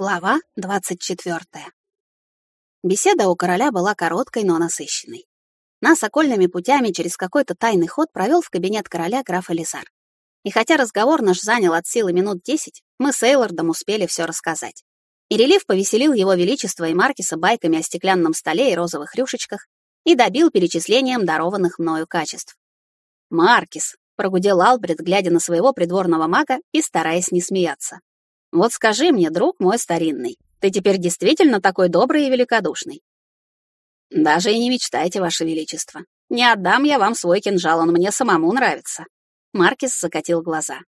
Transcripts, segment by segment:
Глава 24. Беседа у короля была короткой, но насыщенной. Нас окольными путями через какой-то тайный ход провел в кабинет короля граф Элизар. И хотя разговор наш занял от силы минут десять, мы с Эйлордом успели все рассказать. И релиф повеселил его величество и Маркиса байками о стеклянном столе и розовых рюшечках и добил перечислением дарованных мною качеств. «Маркис», — прогудел Албрет, глядя на своего придворного мага и стараясь не смеяться. Вот скажи мне, друг мой старинный, ты теперь действительно такой добрый и великодушный? Даже и не мечтайте, ваше величество. Не отдам я вам свой кинжал, он мне самому нравится. Маркис закатил глаза.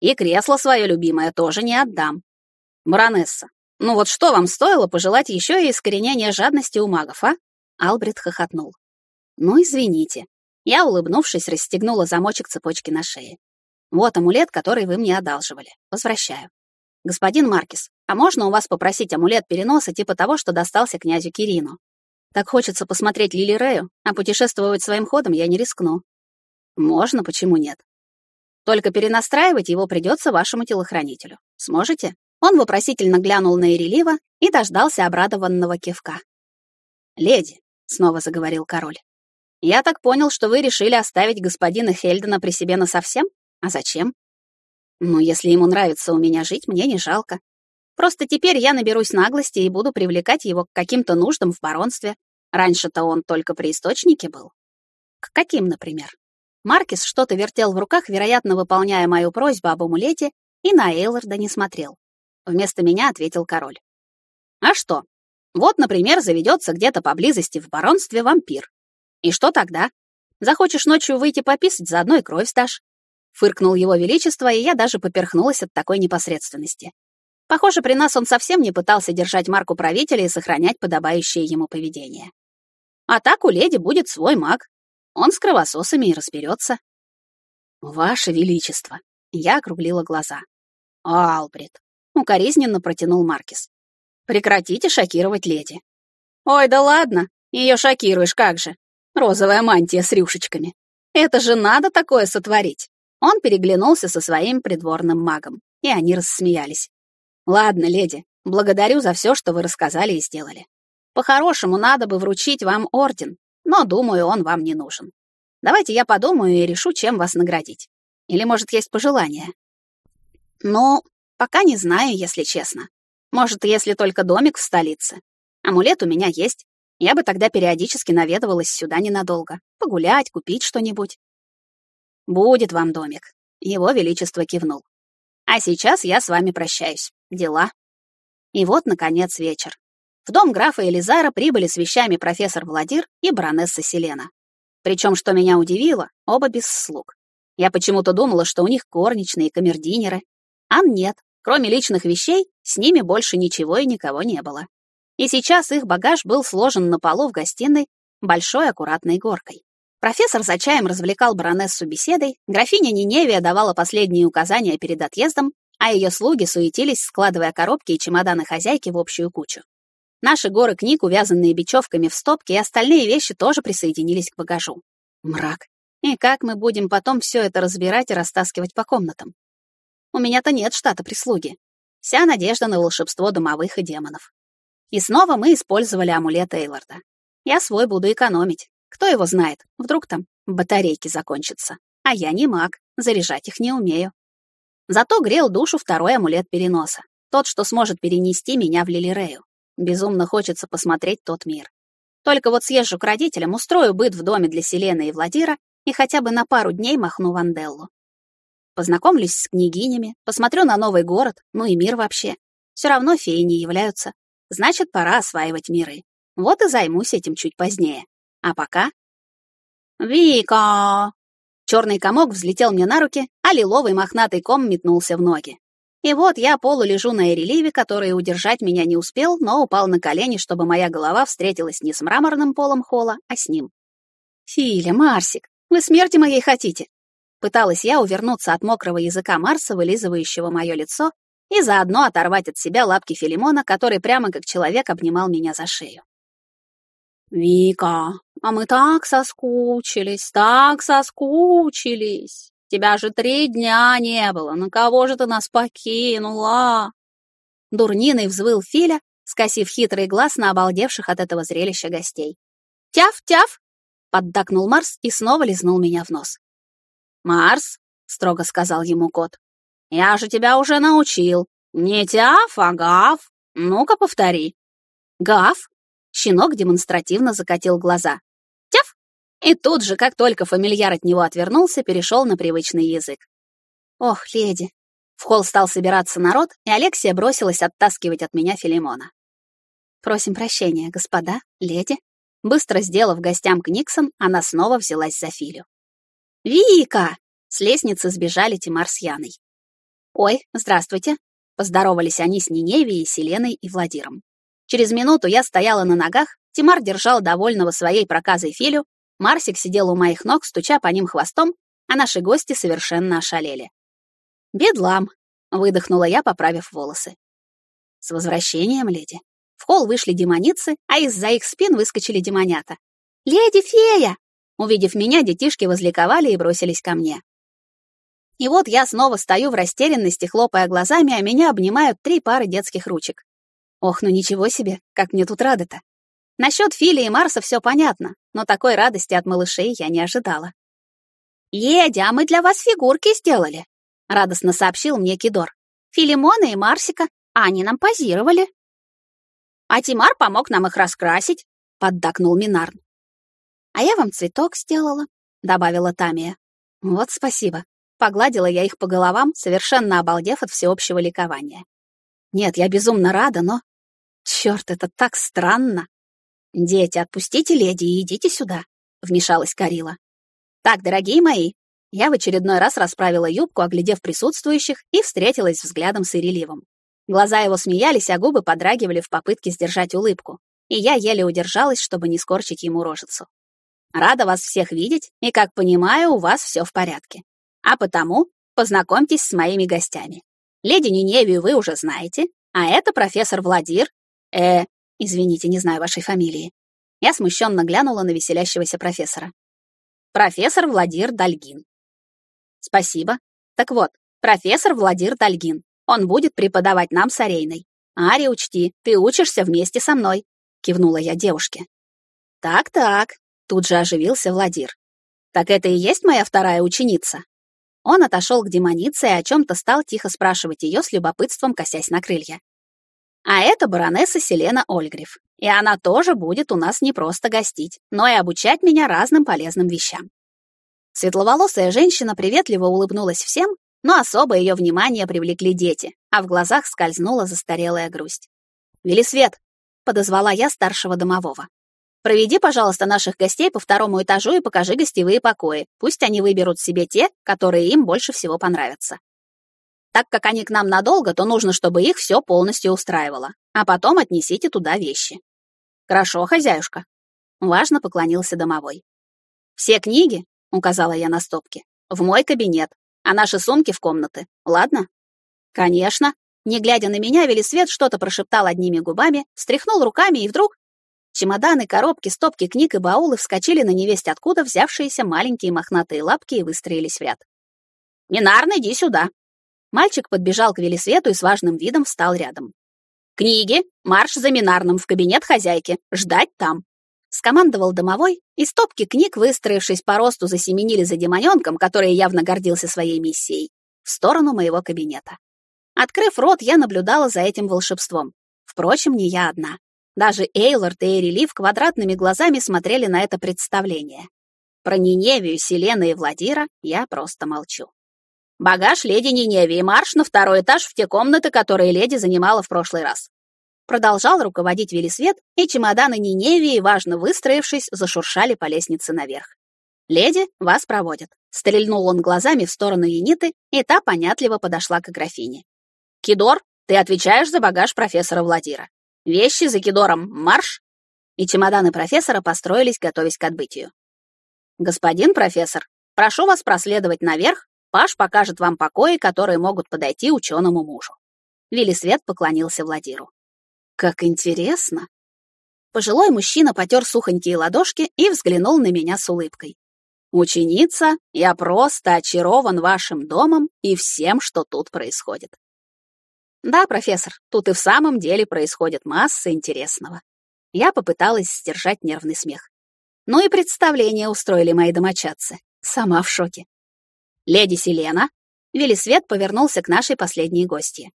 И кресло свое любимое тоже не отдам. Баронесса, ну вот что вам стоило пожелать еще и искоренения жадности у магов, а? Албрит хохотнул. Ну, извините. Я, улыбнувшись, расстегнула замочек цепочки на шее. Вот амулет, который вы мне одалживали. Возвращаю. «Господин Маркис, а можно у вас попросить амулет переноса типа того, что достался князю Кирину? Так хочется посмотреть Лили Рею, а путешествовать своим ходом я не рискну». «Можно, почему нет?» «Только перенастраивать его придется вашему телохранителю. Сможете?» Он вопросительно глянул на Ирелива и дождался обрадованного кивка. «Леди», — снова заговорил король, — «я так понял, что вы решили оставить господина Хельдена при себе насовсем? А зачем?» Ну, если ему нравится у меня жить, мне не жалко. Просто теперь я наберусь наглости и буду привлекать его к каким-то нуждам в баронстве. Раньше-то он только при источнике был. К каким, например? Маркис что-то вертел в руках, вероятно, выполняя мою просьбу об амулете, и на Эйлорда не смотрел. Вместо меня ответил король. А что? Вот, например, заведется где-то поблизости в баронстве вампир. И что тогда? Захочешь ночью выйти пописать, заодно и кровь сдашь. Фыркнул его величество, и я даже поперхнулась от такой непосредственности. Похоже, при нас он совсем не пытался держать марку правителя и сохранять подобающее ему поведение. А так у леди будет свой маг. Он с кровососами и разберется. «Ваше Величество!» Я округлила глаза. «Албрит!» — укоризненно протянул Маркис. «Прекратите шокировать леди». «Ой, да ладно! Ее шокируешь, как же! Розовая мантия с рюшечками! Это же надо такое сотворить!» Он переглянулся со своим придворным магом, и они рассмеялись. «Ладно, леди, благодарю за все, что вы рассказали и сделали. По-хорошему, надо бы вручить вам орден, но, думаю, он вам не нужен. Давайте я подумаю и решу, чем вас наградить. Или, может, есть пожелания?» «Ну, пока не знаю, если честно. Может, если только домик в столице. Амулет у меня есть. Я бы тогда периодически наведывалась сюда ненадолго. Погулять, купить что-нибудь. «Будет вам домик», — его величество кивнул. «А сейчас я с вами прощаюсь. Дела». И вот, наконец, вечер. В дом графа Элизара прибыли с вещами профессор Владир и баронесса Селена. Причем, что меня удивило, оба без слуг. Я почему-то думала, что у них горничные и камердинеры. А нет, кроме личных вещей, с ними больше ничего и никого не было. И сейчас их багаж был сложен на полу в гостиной большой аккуратной горкой. Профессор за чаем развлекал баронессу беседой, графиня Ниневия давала последние указания перед отъездом, а ее слуги суетились, складывая коробки и чемоданы хозяйки в общую кучу. Наши горы книг, увязанные бечевками в стопки, и остальные вещи тоже присоединились к багажу. Мрак. И как мы будем потом все это разбирать и растаскивать по комнатам? У меня-то нет штата прислуги. Вся надежда на волшебство домовых и демонов. И снова мы использовали амулет Эйларда. Я свой буду экономить. Кто его знает, вдруг там батарейки закончатся. А я не маг, заряжать их не умею. Зато грел душу второй амулет переноса. Тот, что сможет перенести меня в Лилирею. Безумно хочется посмотреть тот мир. Только вот съезжу к родителям, устрою быт в доме для Селены и Владира и хотя бы на пару дней махну в Анделлу. Познакомлюсь с княгинями, посмотрю на новый город, ну и мир вообще. Все равно феи не являются. Значит, пора осваивать миры. Вот и займусь этим чуть позднее. А пока... «Вика!» Черный комок взлетел мне на руки, а лиловый мохнатый ком метнулся в ноги. И вот я полулежу на эреливе, который удержать меня не успел, но упал на колени, чтобы моя голова встретилась не с мраморным полом холла, а с ним. «Филя, Марсик, вы смерти моей хотите?» Пыталась я увернуться от мокрого языка Марса, вылизывающего мое лицо, и заодно оторвать от себя лапки Филимона, который прямо как человек обнимал меня за шею. «Вика, а мы так соскучились, так соскучились. Тебя же три дня не было, на кого же ты нас покинула?» Дурниной взвыл Филя, скосив хитрый глаз на обалдевших от этого зрелища гостей. «Тяф-тяф!» — поддакнул Марс и снова лизнул меня в нос. «Марс!» — строго сказал ему кот. «Я же тебя уже научил. Не тяф, а гав. Ну-ка, повтори». «Гав?» — щенок демонстративно закатил глаза. «Тяф!» И тут же, как только фамильяр от него отвернулся, перешел на привычный язык. «Ох, леди!» В холл стал собираться народ, и Алексия бросилась оттаскивать от меня Филимона. «Просим прощения, господа, леди». Быстро сделав гостям Книксон, она снова взялась за Филю. «Вика!» — с лестницы сбежали Тимар с Яной. «Ой, здравствуйте!» — поздоровались они с Ниневией, Селеной и Владиром. Через минуту я стояла на ногах, Тимар держал довольного своей проказой Филю, Марсик сидел у моих ног, стуча по ним хвостом, а наши гости совершенно ошалели. «Бедлам!» — выдохнула я, поправив волосы. «С возвращением, леди!» В холл вышли демоницы, а из-за их спин выскочили демонята. «Леди-фея!» Увидев меня, детишки возликовали и бросились ко мне. И вот я снова стою в растерянности, хлопая глазами, а меня обнимают три пары детских ручек. Ох, ну ничего себе, как мне тут рады-то. Насчет Фили и Марса все понятно, но такой радости от малышей я не ожидала. «Леди, а мы для вас фигурки сделали», — радостно сообщил мне Кидор. «Филимона и Марсика, а они нам позировали». А Тимар помог нам их раскрасить, поддакнул Минарн. А я вам цветок сделала, добавила Тамия. Вот спасибо. Погладила я их по головам, совершенно обалдев от всеобщего ликования. Нет, я безумно рада, но... Черт, это так странно. Дети, отпустите леди и идите сюда, вмешалась Карила. Так, дорогие мои, я в очередной раз расправила юбку, оглядев присутствующих, и встретилась взглядом с Иреливом. Глаза его смеялись, а губы подрагивали в попытке сдержать улыбку, и я еле удержалась, чтобы не скорчить ему рожицу. Рада вас всех видеть, и, как понимаю, у вас все в порядке. А потому познакомьтесь с моими гостями. Леди Ниневию вы уже знаете, а это профессор Владир. Э, извините, не знаю вашей фамилии. Я смущенно глянула на веселящегося профессора. Профессор Владир Дальгин. Спасибо. Так вот, профессор Владир Дальгин. Он будет преподавать нам с Арейной. Ари, учти, ты учишься вместе со мной», — кивнула я девушке. «Так-так», — тут же оживился Владир. «Так это и есть моя вторая ученица?» Он отошел к демонице и о чем-то стал тихо спрашивать ее с любопытством, косясь на крылья. «А это баронесса Селена Ольгриф, и она тоже будет у нас не просто гостить, но и обучать меня разным полезным вещам». Светловолосая женщина приветливо улыбнулась всем но особо ее внимание привлекли дети, а в глазах скользнула застарелая грусть. «Велисвет!» — подозвала я старшего домового. «Проведи, пожалуйста, наших гостей по второму этажу и покажи гостевые покои. Пусть они выберут себе те, которые им больше всего понравятся. Так как они к нам надолго, то нужно, чтобы их все полностью устраивало. А потом отнесите туда вещи». «Хорошо, хозяюшка». Важно поклонился домовой. «Все книги», — указала я на стопки, — «в мой кабинет, а наши сумки в комнаты, ладно? Конечно. Не глядя на меня, Велисвет что-то прошептал одними губами, встряхнул руками, и вдруг... Чемоданы, коробки, стопки книг и баулы вскочили на невесть откуда взявшиеся маленькие мохнатые лапки и выстроились в ряд. «Минарн, иди сюда!» Мальчик подбежал к Велисвету и с важным видом встал рядом. «Книги! Марш за Минарном в кабинет хозяйки! Ждать там!» скомандовал домовой, и стопки книг, выстроившись по росту, засеменили за демонёнком, который явно гордился своей миссией, в сторону моего кабинета. Открыв рот, я наблюдала за этим волшебством. Впрочем, не я одна. Даже Эйлорд и Эрелив квадратными глазами смотрели на это представление. Про Ниневию, Селена и Владира я просто молчу. «Багаж леди Ниневии, марш на второй этаж в те комнаты, которые леди занимала в прошлый раз. Продолжал руководить Велисвет, и чемоданы Ниневии, важно выстроившись, зашуршали по лестнице наверх. «Леди, вас проводят», — стрельнул он глазами в сторону Ениты, и та понятливо подошла к графине. «Кидор, ты отвечаешь за багаж профессора Владира. Вещи за Кидором, марш!» И чемоданы профессора построились, готовясь к отбытию. «Господин профессор, прошу вас проследовать наверх, Паш покажет вам покои, которые могут подойти ученому мужу». Велисвет поклонился Владиру. Как интересно. Пожилой мужчина потер сухонькие ладошки и взглянул на меня с улыбкой. «Ученица, я просто очарован вашим домом и всем, что тут происходит. Да, профессор, тут и в самом деле происходит масса интересного. Я попыталась сдержать нервный смех. Ну и представление устроили мои домочадцы. Сама в шоке. Леди Селена, Велисвет повернулся к нашей последней гостье.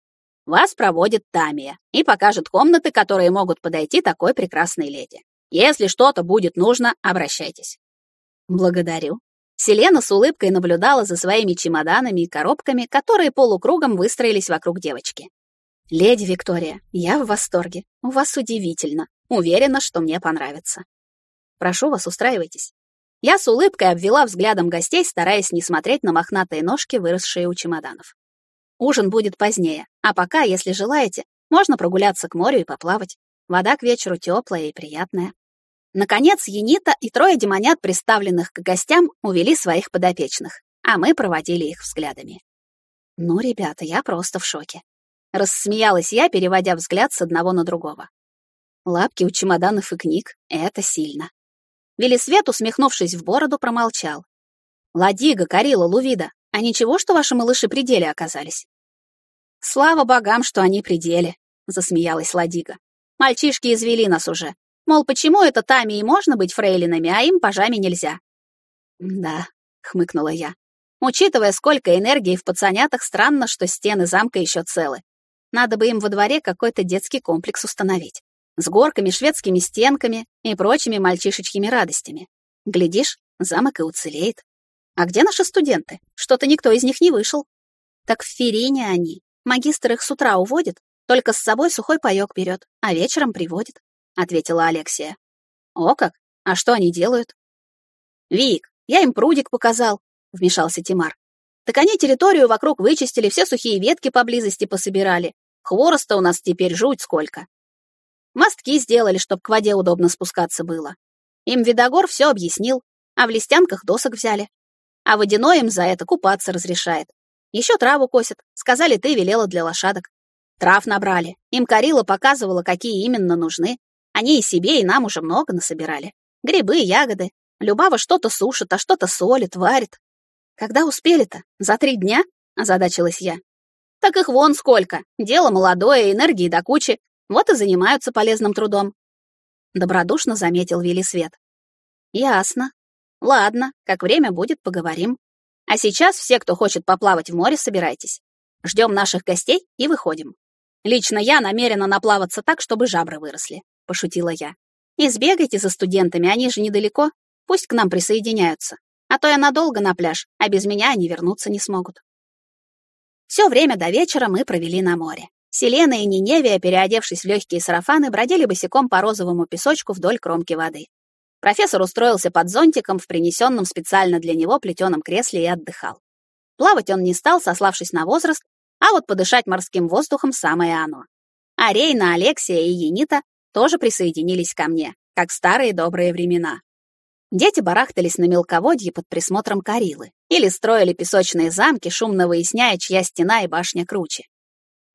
Вас проводит Тамия и покажет комнаты, которые могут подойти такой прекрасной леди. Если что-то будет нужно, обращайтесь. Благодарю. Селена с улыбкой наблюдала за своими чемоданами и коробками, которые полукругом выстроились вокруг девочки. «Леди Виктория, я в восторге. У вас удивительно. Уверена, что мне понравится. Прошу вас, устраивайтесь». Я с улыбкой обвела взглядом гостей, стараясь не смотреть на мохнатые ножки, выросшие у чемоданов. Ужин будет позднее, а пока, если желаете, можно прогуляться к морю и поплавать. Вода к вечеру теплая и приятная. Наконец, Енита и трое демонят, представленных к гостям, увели своих подопечных, а мы проводили их взглядами. Ну, ребята, я просто в шоке. Рассмеялась я, переводя взгляд с одного на другого. Лапки у чемоданов и книг — это сильно. Велисвет, усмехнувшись в бороду, промолчал. «Ладига, Карила, Лувида, а ничего, что ваши малыши при деле оказались?» «Слава богам, что они при деле», — засмеялась Ладига. «Мальчишки извели нас уже. Мол, почему это Тами и можно быть фрейлинами, а им пажами нельзя?» «Да», — хмыкнула я. «Учитывая, сколько энергии в пацанятах, странно, что стены замка еще целы. Надо бы им во дворе какой-то детский комплекс установить. С горками, шведскими стенками и прочими мальчишечьими радостями. Глядишь, замок и уцелеет. А где наши студенты? Что-то никто из них не вышел. Так в Ферине они. Магистр их с утра уводит, только с собой сухой паёк берет, а вечером приводит ответила Алексия. О как? А что они делают? Вик, я им прудик показал, вмешался Тимар. Так они территорию вокруг вычистили, все сухие ветки поблизости пособирали. Хвороста у нас теперь жуть сколько. Мостки сделали, чтоб к воде удобно спускаться было. Им Видогор все объяснил, а в листянках досок взяли. А водяной им за это купаться разрешает. Еще траву косят, сказали, ты велела для лошадок. Трав набрали. Им Карила показывала, какие именно нужны. Они и себе, и нам уже много насобирали. Грибы, ягоды. Любава что-то сушит, а что-то солит, варит. Когда успели-то? За три дня? Озадачилась я. Так их вон сколько. Дело молодое, энергии до кучи. Вот и занимаются полезным трудом. Добродушно заметил Велисвет. Ясно. Ладно, как время будет, поговорим. А сейчас все, кто хочет поплавать в море, собирайтесь. Ждем наших гостей и выходим. Лично я намерена наплаваться так, чтобы жабры выросли. — пошутила я. «И сбегайте за студентами, они же недалеко. Пусть к нам присоединяются. А то я надолго на пляж, а без меня они вернуться не смогут». Все время до вечера мы провели на море. Селена и Ниневия, переодевшись в легкие сарафаны, бродили босиком по розовому песочку вдоль кромки воды. Профессор устроился под зонтиком в принесенном специально для него плетеном кресле и отдыхал. Плавать он не стал, сославшись на возраст, а вот подышать морским воздухом самое оно. А Рейна, Алексия и Енита тоже присоединились ко мне, как в старые добрые времена. Дети барахтались на мелководье под присмотром Карилы или строили песочные замки, шумно выясняя, чья стена и башня круче.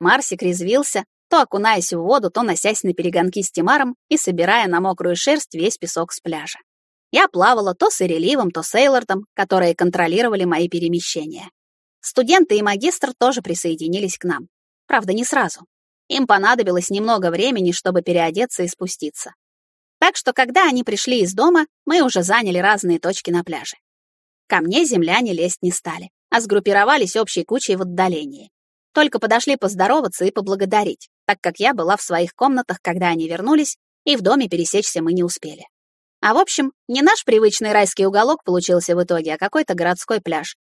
Марсик резвился, то окунаясь в воду, то носясь на перегонки с Тимаром и собирая на мокрую шерсть весь песок с пляжа. Я плавала то с Иреливом, то с Эйлордом, которые контролировали мои перемещения. Студенты и магистр тоже присоединились к нам. Правда, не сразу. Им понадобилось немного времени, чтобы переодеться и спуститься. Так что, когда они пришли из дома, мы уже заняли разные точки на пляже. Ко мне земляне лезть не стали, а сгруппировались общей кучей в отдалении. Только подошли поздороваться и поблагодарить, так как я была в своих комнатах, когда они вернулись, и в доме пересечься мы не успели. А в общем, не наш привычный райский уголок получился в итоге, а какой-то городской пляж.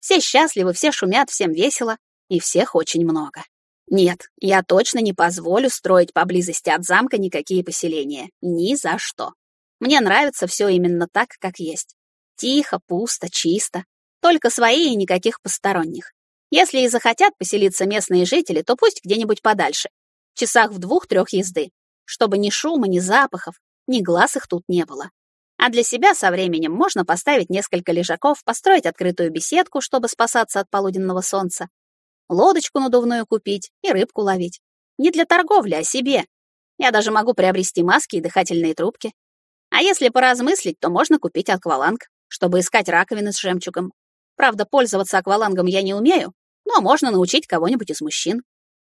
Все счастливы, все шумят, всем весело, и всех очень много. Нет, я точно не позволю строить поблизости от замка никакие поселения. Ни за что. Мне нравится все именно так, как есть. Тихо, пусто, чисто. Только свои и никаких посторонних. Если и захотят поселиться местные жители, то пусть где-нибудь подальше. В часах в двух-трех езды. Чтобы ни шума, ни запахов, ни глаз их тут не было. А для себя со временем можно поставить несколько лежаков, построить открытую беседку, чтобы спасаться от полуденного солнца, лодочку надувную купить и рыбку ловить. Не для торговли, а себе. Я даже могу приобрести маски и дыхательные трубки. А если поразмыслить, то можно купить акваланг, чтобы искать раковины с жемчугом. Правда, пользоваться аквалангом я не умею, но можно научить кого-нибудь из мужчин.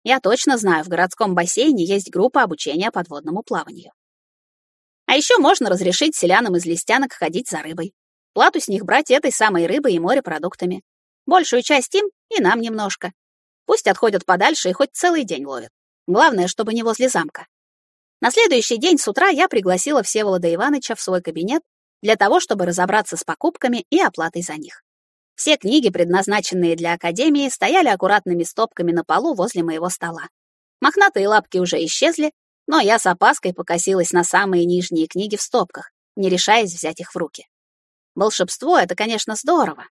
Я точно знаю, в городском бассейне есть группа обучения подводному плаванию. А еще можно разрешить селянам из листянок ходить за рыбой. Плату с них брать этой самой рыбой и морепродуктами. Большую часть им и нам немножко. Пусть отходят подальше и хоть целый день ловят. Главное, чтобы не возле замка. На следующий день с утра я пригласила Всеволода Ивановича в свой кабинет для того, чтобы разобраться с покупками и оплатой за них. Все книги, предназначенные для Академии, стояли аккуратными стопками на полу возле моего стола. Мохнатые лапки уже исчезли, но я с опаской покосилась на самые нижние книги в стопках, не решаясь взять их в руки. Волшебство — это, конечно, здорово,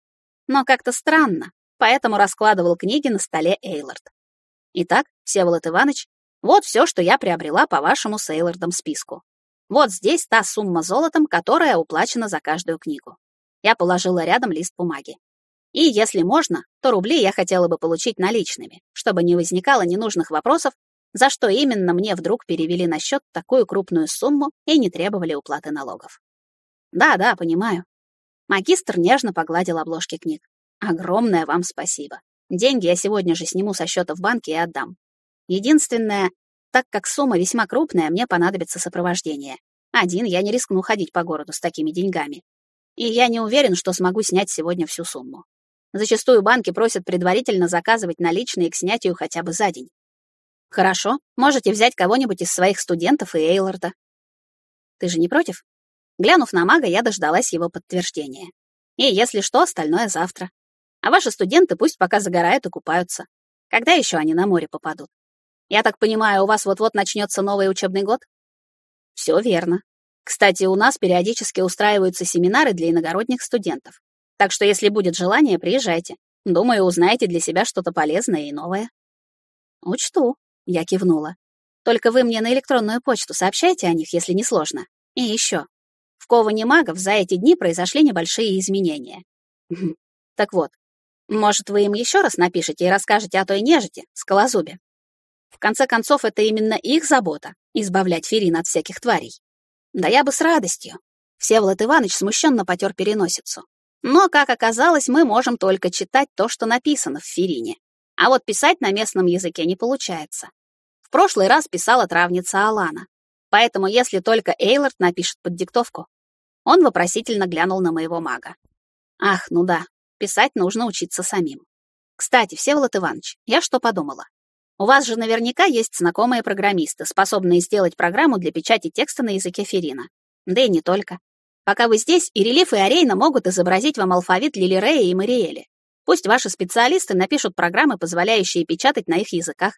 но как-то странно, поэтому раскладывал книги на столе Эйлорд. Итак, Всеволод Иванович, вот все, что я приобрела по вашему с Эйлордом списку. Вот здесь та сумма золотом, которая уплачена за каждую книгу. Я положила рядом лист бумаги. И, если можно, то рубли я хотела бы получить наличными, чтобы не возникало ненужных вопросов, за что именно мне вдруг перевели на счет такую крупную сумму и не требовали уплаты налогов. Да-да, понимаю. Магистр нежно погладил обложки книг. Огромное вам спасибо. Деньги я сегодня же сниму со счета в банке и отдам. Единственное, так как сумма весьма крупная, мне понадобится сопровождение. Один я не рискну ходить по городу с такими деньгами. И я не уверен, что смогу снять сегодня всю сумму. Зачастую банки просят предварительно заказывать наличные к снятию хотя бы за день. Хорошо, можете взять кого-нибудь из своих студентов и Эйлорда. Ты же не против? Глянув на мага, я дождалась его подтверждения. И если что, остальное завтра. А ваши студенты пусть пока загорают и купаются. Когда еще они на море попадут? Я так понимаю, у вас вот-вот начнется новый учебный год? Все верно. Кстати, у нас периодически устраиваются семинары для иногородних студентов. Так что, если будет желание, приезжайте. Думаю, узнаете для себя что-то полезное и новое. Учту, я кивнула. Только вы мне на электронную почту сообщайте о них, если не сложно. И еще. В Коване магов за эти дни произошли небольшие изменения. Так вот, может, вы им еще раз напишите и расскажете о той нежити, скалозубе? В конце концов, это именно их забота — избавлять Ферин от всяких тварей. Да я бы с радостью. Всеволод Иванович смущенно потер переносицу. Но, как оказалось, мы можем только читать то, что написано в Ферине. А вот писать на местном языке не получается. В прошлый раз писала травница Алана. Поэтому если только Эйлорд напишет под диктовку. Он вопросительно глянул на моего мага. Ах, ну да, писать нужно учиться самим. Кстати, Всеволод Иванович, я что подумала? У вас же наверняка есть знакомые программисты, способные сделать программу для печати текста на языке Ферина. Да и не только. Пока вы здесь, и Релиф, и Арейна могут изобразить вам алфавит Лилирея и Мариэли. Пусть ваши специалисты напишут программы, позволяющие печатать на их языках.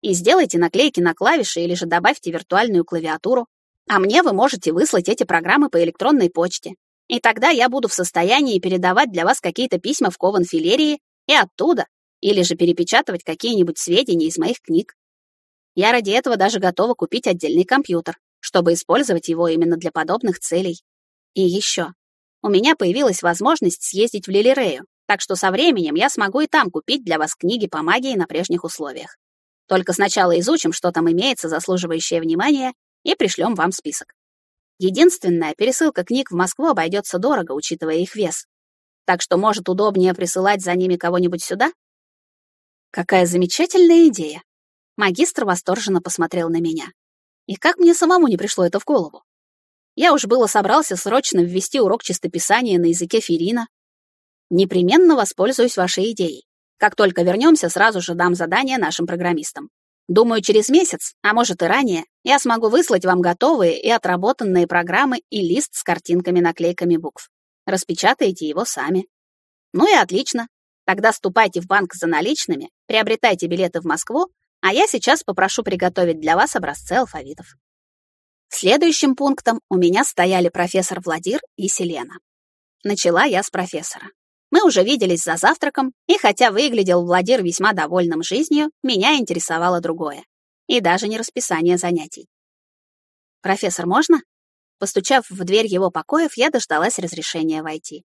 И сделайте наклейки на клавиши или же добавьте виртуальную клавиатуру. А мне вы можете выслать эти программы по электронной почте. И тогда я буду в состоянии передавать для вас какие-то письма в Кован-филерии и оттуда, или же перепечатывать какие-нибудь сведения из моих книг. Я ради этого даже готова купить отдельный компьютер, чтобы использовать его именно для подобных целей. И еще. У меня появилась возможность съездить в Лилирею, так что со временем я смогу и там купить для вас книги по магии на прежних условиях. Только сначала изучим, что там имеется заслуживающее внимания, и пришлем вам список. Единственная, пересылка книг в Москву обойдется дорого, учитывая их вес. Так что, может, удобнее присылать за ними кого-нибудь сюда? Какая замечательная идея. Магистр восторженно посмотрел на меня. И как мне самому не пришло это в голову? Я уж было собрался срочно ввести урок чистописания на языке Ферина. Непременно воспользуюсь вашей идеей. Как только вернемся, сразу же дам задание нашим программистам. Думаю, через месяц, а может и ранее, я смогу выслать вам готовые и отработанные программы и лист с картинками-наклейками букв. Распечатайте его сами. Ну и отлично. Тогда ступайте в банк за наличными, приобретайте билеты в Москву, а я сейчас попрошу приготовить для вас образцы алфавитов. Следующим пунктом у меня стояли профессор Владир и Селена. Начала я с профессора. Мы уже виделись за завтраком, и хотя выглядел Владир весьма довольным жизнью, меня интересовало другое. И даже не расписание занятий. «Профессор, можно?» Постучав в дверь его покоев, я дождалась разрешения войти.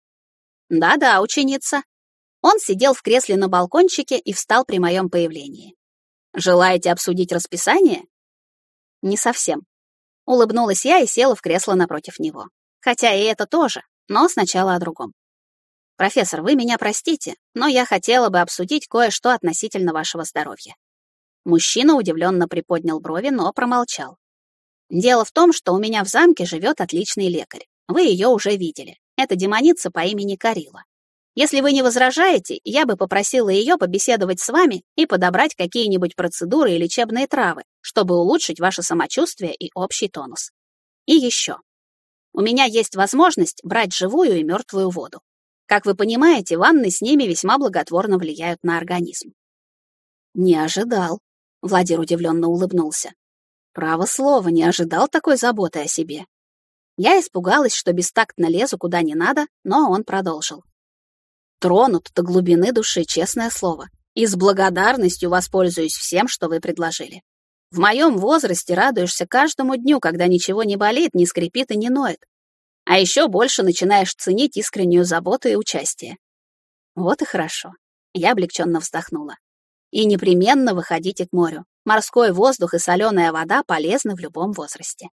«Да-да, ученица». Он сидел в кресле на балкончике и встал при моем появлении. «Желаете обсудить расписание?» «Не совсем. Улыбнулась я и села в кресло напротив него. Хотя и это тоже, но сначала о другом. «Профессор, вы меня простите, но я хотела бы обсудить кое-что относительно вашего здоровья». Мужчина удивленно приподнял брови, но промолчал. Дело в том, что у меня в замке живет отличный лекарь. Вы ее уже видели. Это демоница по имени Карила. Если вы не возражаете, я бы попросила ее побеседовать с вами и подобрать какие-нибудь процедуры и лечебные травы, чтобы улучшить ваше самочувствие и общий тонус. И еще. У меня есть возможность брать живую и мертвую воду. Как вы понимаете, ванны с ними весьма благотворно влияют на организм. Не ожидал. Владимир удивленно улыбнулся. Право слово, не ожидал такой заботы о себе. Я испугалась, что бестактно лезу куда не надо, но он продолжил. Тронут до глубины души, честное слово. И с благодарностью воспользуюсь всем, что вы предложили. В моем возрасте радуешься каждому дню, когда ничего не болит, не скрипит и не ноет. А еще больше начинаешь ценить искреннюю заботу и участие. Вот и хорошо. Я облегченно вздохнула. И непременно выходите к морю. Морской воздух и соленая вода полезны в любом возрасте.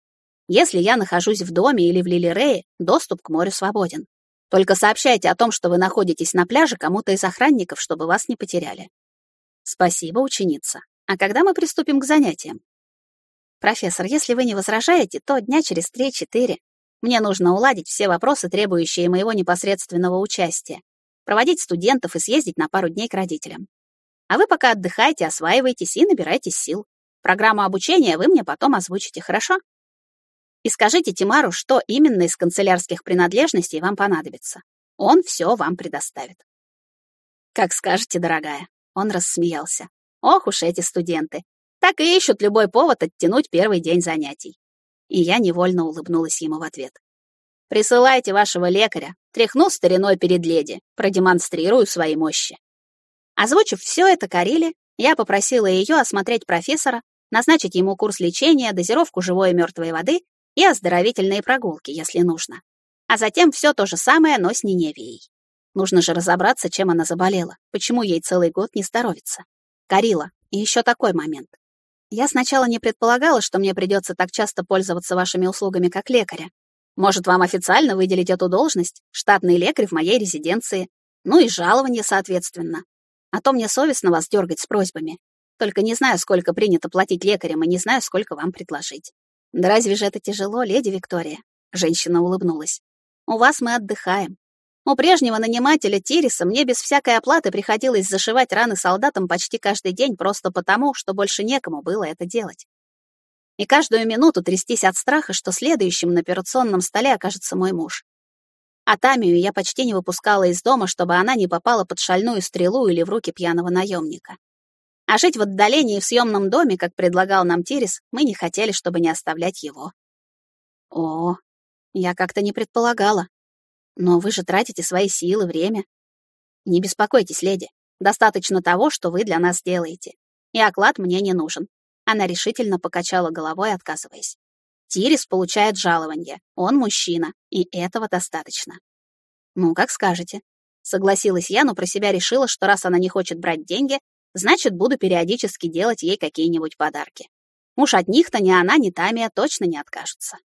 Если я нахожусь в доме или в Лилирее, доступ к морю свободен. Только сообщайте о том, что вы находитесь на пляже кому-то из охранников, чтобы вас не потеряли. Спасибо, ученица. А когда мы приступим к занятиям? Профессор, если вы не возражаете, то дня через три-четыре. Мне нужно уладить все вопросы, требующие моего непосредственного участия, проводить студентов и съездить на пару дней к родителям. А вы пока отдыхайте, осваивайтесь и набирайтесь сил. Программу обучения вы мне потом озвучите, хорошо? И скажите Тимару, что именно из канцелярских принадлежностей вам понадобится. Он все вам предоставит. Как скажете, дорогая. Он рассмеялся. Ох уж эти студенты. Так и ищут любой повод оттянуть первый день занятий. И я невольно улыбнулась ему в ответ. Присылайте вашего лекаря. Тряхну стариной перед леди. Продемонстрирую свои мощи. Озвучив все это Кариле, я попросила ее осмотреть профессора, назначить ему курс лечения, дозировку живой и мертвой воды и оздоровительные прогулки, если нужно. А затем все то же самое, но с Ниневией. Нужно же разобраться, чем она заболела, почему ей целый год не здоровится. Карила, и еще такой момент. Я сначала не предполагала, что мне придется так часто пользоваться вашими услугами как лекаря. Может, вам официально выделить эту должность, штатный лекарь в моей резиденции, ну и жалование, соответственно. А то мне совестно вас дергать с просьбами. Только не знаю, сколько принято платить лекарям, и не знаю, сколько вам предложить. Да разве же это тяжело, леди Виктория? Женщина улыбнулась. У вас мы отдыхаем. У прежнего нанимателя Тириса мне без всякой оплаты приходилось зашивать раны солдатам почти каждый день просто потому, что больше некому было это делать. И каждую минуту трястись от страха, что следующим на операционном столе окажется мой муж. А Тамию я почти не выпускала из дома, чтобы она не попала под шальную стрелу или в руки пьяного наемника. А жить в отдалении в съемном доме, как предлагал нам Тирис, мы не хотели, чтобы не оставлять его. О, я как-то не предполагала. Но вы же тратите свои силы, время. Не беспокойтесь, леди. Достаточно того, что вы для нас делаете. И оклад мне не нужен. Она решительно покачала головой, отказываясь. Тирис получает жалование. Он мужчина, и этого достаточно. Ну, как скажете. Согласилась я, но про себя решила, что раз она не хочет брать деньги, значит, буду периодически делать ей какие-нибудь подарки. Уж от них-то ни она, ни Тамия точно не откажутся.